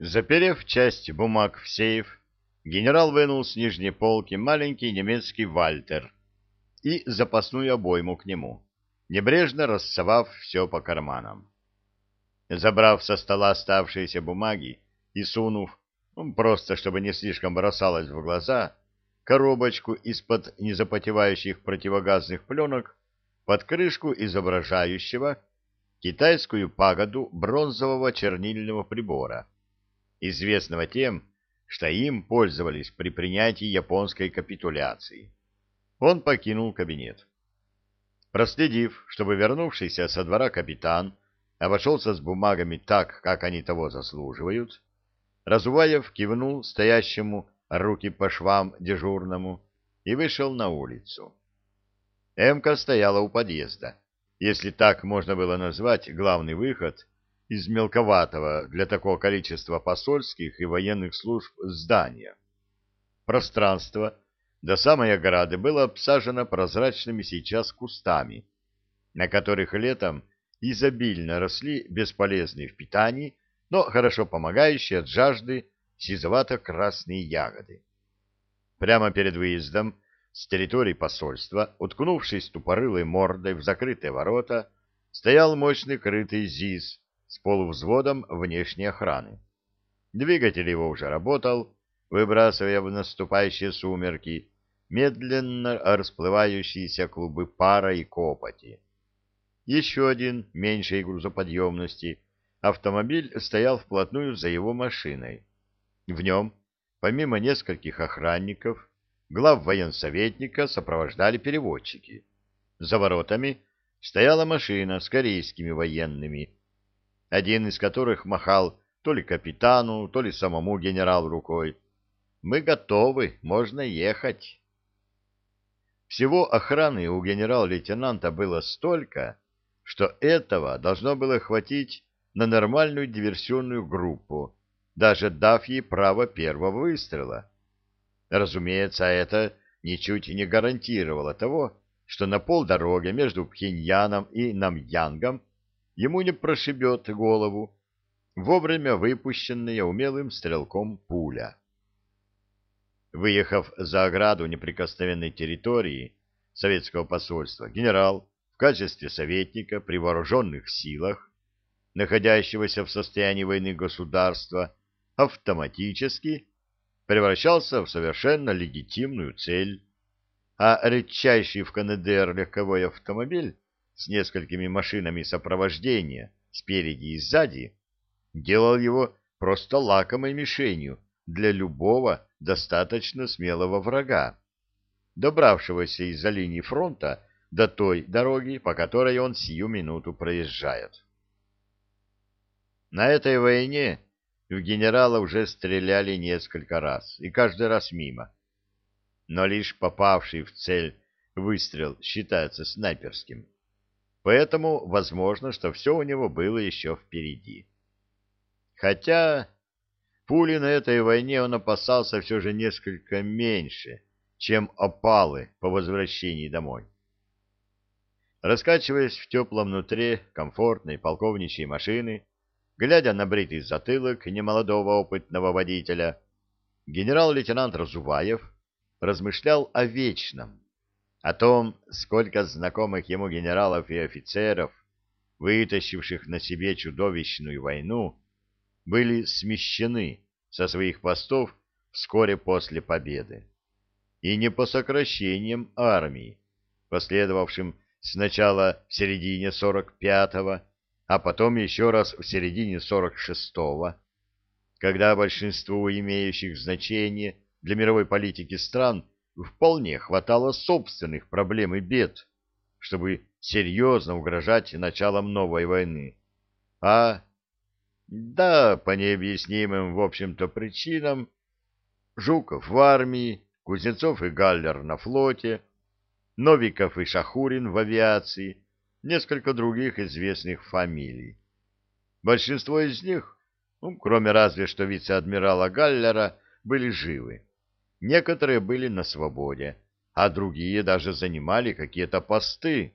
Заперев часть бумаг в сейф, генерал вынул с нижней полки маленький немецкий «Вальтер» и запасную обойму к нему, небрежно рассовав все по карманам. Забрав со стола оставшиеся бумаги и сунув, ну, просто чтобы не слишком бросалось в глаза, коробочку из-под незапотевающих противогазных пленок под крышку изображающего китайскую пагоду бронзового чернильного прибора, известного тем, что им пользовались при принятии японской капитуляции. Он покинул кабинет. Проследив, чтобы вернувшийся со двора капитан обошелся с бумагами так, как они того заслуживают, Разуваев кивнул стоящему руки по швам дежурному и вышел на улицу. Эмка стояла у подъезда, если так можно было назвать главный выход из мелковатого для такого количества посольских и военных служб здания. Пространство до самой ограды было обсажено прозрачными сейчас кустами, на которых летом изобильно росли бесполезные в питании, но хорошо помогающие от жажды сизовато-красные ягоды. Прямо перед выездом с территории посольства, уткнувшись тупорылой мордой в закрытые ворота, стоял мощный крытый ЗИС с полувзводом внешней охраны. Двигатель его уже работал, выбрасывая в наступающие сумерки медленно расплывающиеся клубы пара и копоти. Еще один, меньшей грузоподъемности, автомобиль стоял вплотную за его машиной. В нем, помимо нескольких охранников, глав военсоветника сопровождали переводчики. За воротами стояла машина с корейскими военными, один из которых махал то ли капитану, то ли самому генералу рукой. «Мы готовы, можно ехать». Всего охраны у генерал-лейтенанта было столько, что этого должно было хватить на нормальную диверсионную группу, даже дав ей право первого выстрела. Разумеется, это ничуть не гарантировало того, что на полдороге между Пхеньяном и Намьянгом ему не прошибет голову вовремя выпущенная умелым стрелком пуля. Выехав за ограду неприкосновенной территории советского посольства, генерал в качестве советника при вооруженных силах, находящегося в состоянии войны государства, автоматически превращался в совершенно легитимную цель, а редчайший в КНДР легковой автомобиль с несколькими машинами сопровождения спереди и сзади делал его просто лакомой мишенью для любого достаточно смелого врага, добравшегося из-за линии фронта до той дороги, по которой он сию минуту проезжает. На этой войне в генерала уже стреляли несколько раз, и каждый раз мимо. Но лишь попавший в цель выстрел считается снайперским. Поэтому возможно, что все у него было еще впереди. Хотя пули на этой войне он опасался все же несколько меньше, чем опалы по возвращении домой. Раскачиваясь в теплом нутре комфортной полковничьей машины, глядя на бритый затылок немолодого опытного водителя, генерал-лейтенант Разуваев размышлял о вечном, о том, сколько знакомых ему генералов и офицеров, вытащивших на себе чудовищную войну, были смещены со своих постов вскоре после победы. И не по сокращениям армии, последовавшим сначала в середине 45-го, а потом еще раз в середине 46-го, когда большинству имеющих значение для мировой политики стран – вполне хватало собственных проблем и бед, чтобы серьезно угрожать началом новой войны. А, да, по необъяснимым, в общем-то, причинам, Жуков в армии, Кузнецов и Галлер на флоте, Новиков и Шахурин в авиации, несколько других известных фамилий. Большинство из них, ну, кроме разве что вице-адмирала Галлера, были живы. Некоторые были на свободе, а другие даже занимали какие-то посты.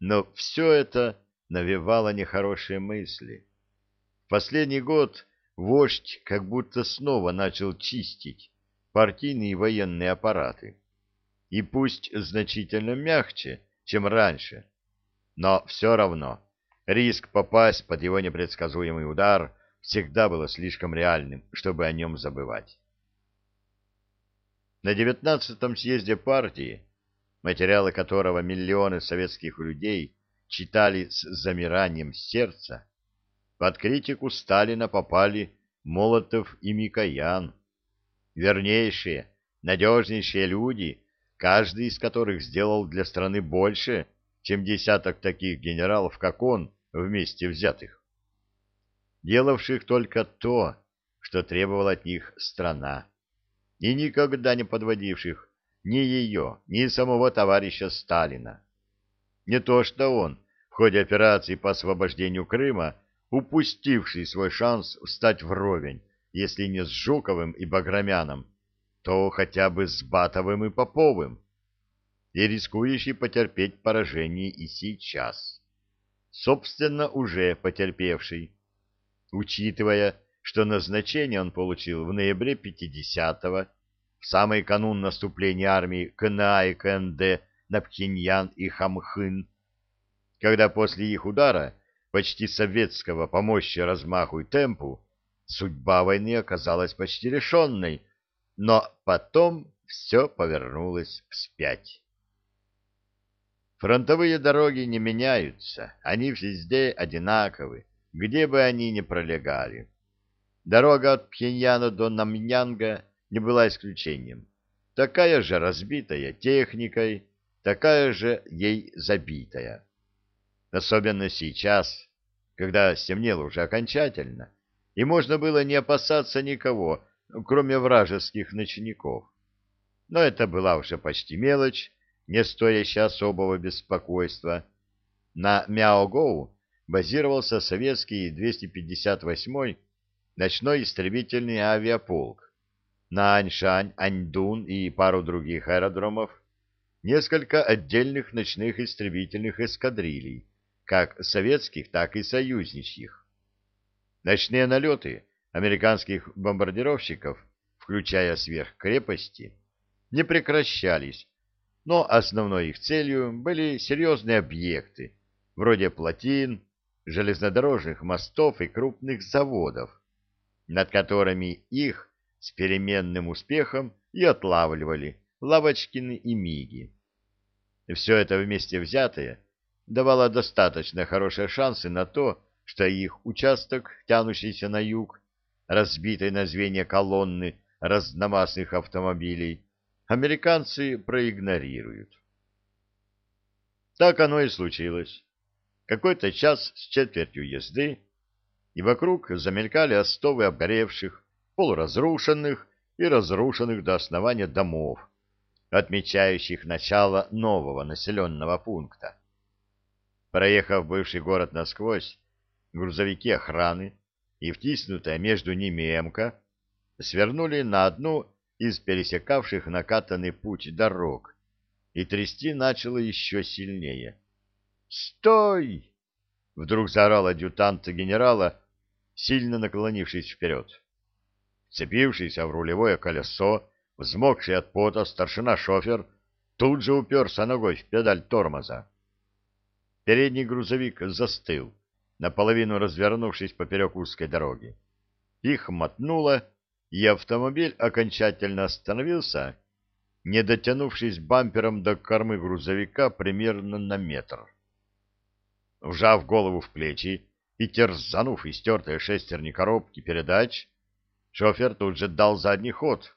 Но все это навевало нехорошие мысли. В последний год вождь как будто снова начал чистить партийные и военные аппараты. И пусть значительно мягче, чем раньше, но все равно риск попасть под его непредсказуемый удар всегда было слишком реальным, чтобы о нем забывать. На девятнадцатом съезде партии, материалы которого миллионы советских людей читали с замиранием сердца, под критику Сталина попали Молотов и Микоян, вернейшие, надежнейшие люди, каждый из которых сделал для страны больше, чем десяток таких генералов, как он, вместе взятых, делавших только то, что требовала от них страна, и никогда не подводивших ни ее, ни самого товарища Сталина. Не то что он, в ходе операции по освобождению Крыма, упустивший свой шанс встать вровень, если не с Жуковым и Баграмяном, то хотя бы с Батовым и Поповым, и рискующий потерпеть поражение и сейчас. Собственно, уже потерпевший, учитывая, что назначение он получил в ноябре 50-го, в самый канун наступления армии КНА и КНД на Пхеньян и Хамхын, когда после их удара, почти советского по мощи, размаху и темпу, судьба войны оказалась почти решенной, но потом все повернулось вспять. Фронтовые дороги не меняются, они везде одинаковы, где бы они ни пролегали. Дорога от Пхеньяна до Намьянга не была исключением. Такая же разбитая техникой, такая же ей забитая. Особенно сейчас, когда стемнело уже окончательно, и можно было не опасаться никого, кроме вражеских ночников. Но это была уже почти мелочь, не стоящая особого беспокойства. На Мяогоу базировался советский 258-й ночной истребительный авиаполк. На Аньшань, Аньдун и пару других аэродромов несколько отдельных ночных истребительных эскадрилей, как советских, так и союзничьих. Ночные налеты американских бомбардировщиков, включая сверхкрепости, не прекращались, но основной их целью были серьезные объекты, вроде плотин, железнодорожных мостов и крупных заводов, над которыми их с переменным успехом и отлавливали Лавочкины и Миги. Все это вместе взятое давало достаточно хорошие шансы на то, что их участок, тянущийся на юг, разбитой на звенья колонны разномастных автомобилей, американцы проигнорируют. Так оно и случилось. Какой-то час с четвертью езды, и вокруг замелькали остовы обгоревших, полуразрушенных и разрушенных до основания домов, отмечающих начало нового населенного пункта. Проехав бывший город насквозь, грузовики охраны и втиснутая между ними эмка свернули на одну из пересекавших накатанный путь дорог, и трясти начало еще сильнее. «Стой!» — вдруг заорал адъютант генерала, сильно наклонившись вперед. Цепившийся в рулевое колесо, взмокший от пота старшина-шофер, тут же уперся ногой в педаль тормоза. Передний грузовик застыл, наполовину развернувшись поперек узкой дороги. Их мотнуло, и автомобиль окончательно остановился, не дотянувшись бампером до кормы грузовика примерно на метр. Вжав голову в плечи и терзанув истертые шестерни коробки передач, шофер тут же дал задний ход.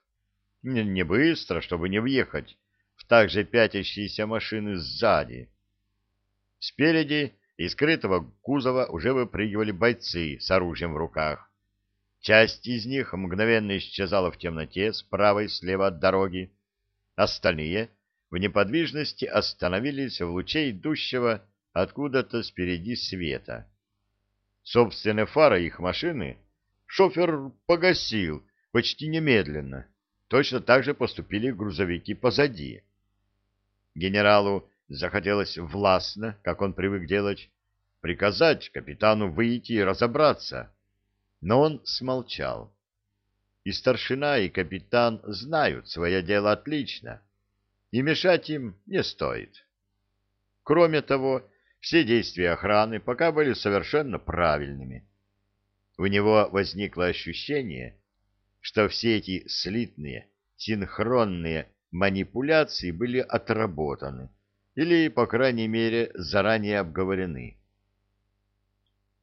Не, не быстро, чтобы не въехать в также пятящиеся машины сзади. Спереди из скрытого кузова уже выпрыгивали бойцы с оружием в руках. Часть из них мгновенно исчезала в темноте справа и слева от дороги. Остальные в неподвижности остановились в луче идущего откуда-то спереди света. Собственные фары их машины шофер погасил почти немедленно. Точно так же поступили грузовики позади. Генералу захотелось властно, как он привык делать, приказать капитану выйти и разобраться. Но он смолчал. И старшина, и капитан знают свое дело отлично, и мешать им не стоит. Кроме того, все действия охраны пока были совершенно правильными. У него возникло ощущение, что все эти слитные, синхронные манипуляции были отработаны или, по крайней мере, заранее обговорены.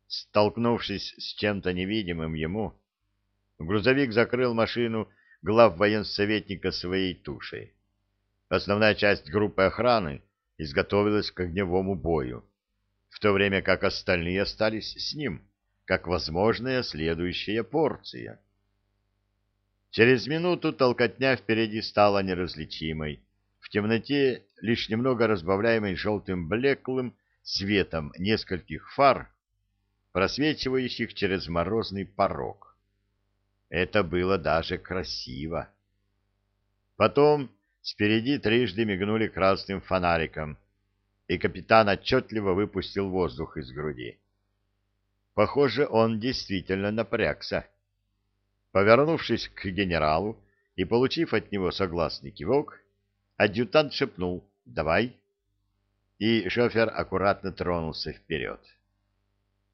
Столкнувшись с чем-то невидимым ему, грузовик закрыл машину глав военсоветника своей тушей. Основная часть группы охраны изготовилась к огневому бою, в то время как остальные остались с ним, как возможная следующая порция. Через минуту толкотня впереди стала неразличимой, в темноте лишь немного разбавляемой желтым блеклым светом нескольких фар, просвечивающих через морозный порог. Это было даже красиво. Потом спереди трижды мигнули красным фонариком, и капитан отчетливо выпустил воздух из груди. Похоже, он действительно напрягся. Повернувшись к генералу и получив от него согласный кивок, адъютант шепнул «Давай!» и шофер аккуратно тронулся вперед.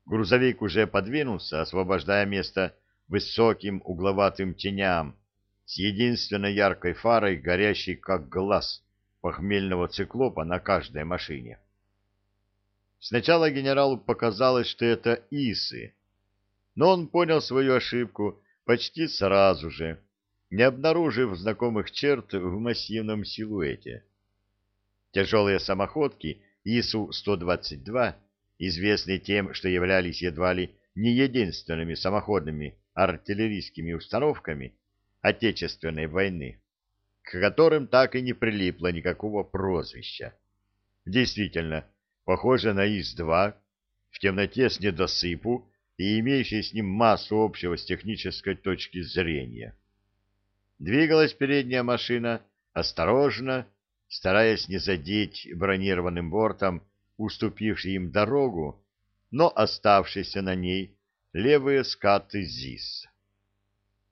Грузовик уже подвинулся, освобождая место высоким угловатым теням с единственной яркой фарой, горящей как глаз похмельного циклопа на каждой машине. Сначала генералу показалось, что это исы, но он понял свою ошибку почти сразу же, не обнаружив знакомых черт в массивном силуэте. Тяжелые самоходки ИСУ-122, известные тем, что являлись едва ли не единственными самоходными артиллерийскими установками Отечественной войны, к которым так и не прилипло никакого прозвища. Действительно, похоже на ИС-2, в темноте с недосыпу и имеющий с ним массу общего с технической точки зрения. Двигалась передняя машина осторожно, стараясь не задеть бронированным бортом уступивший им дорогу, но оставшийся на ней левые скаты ЗИС.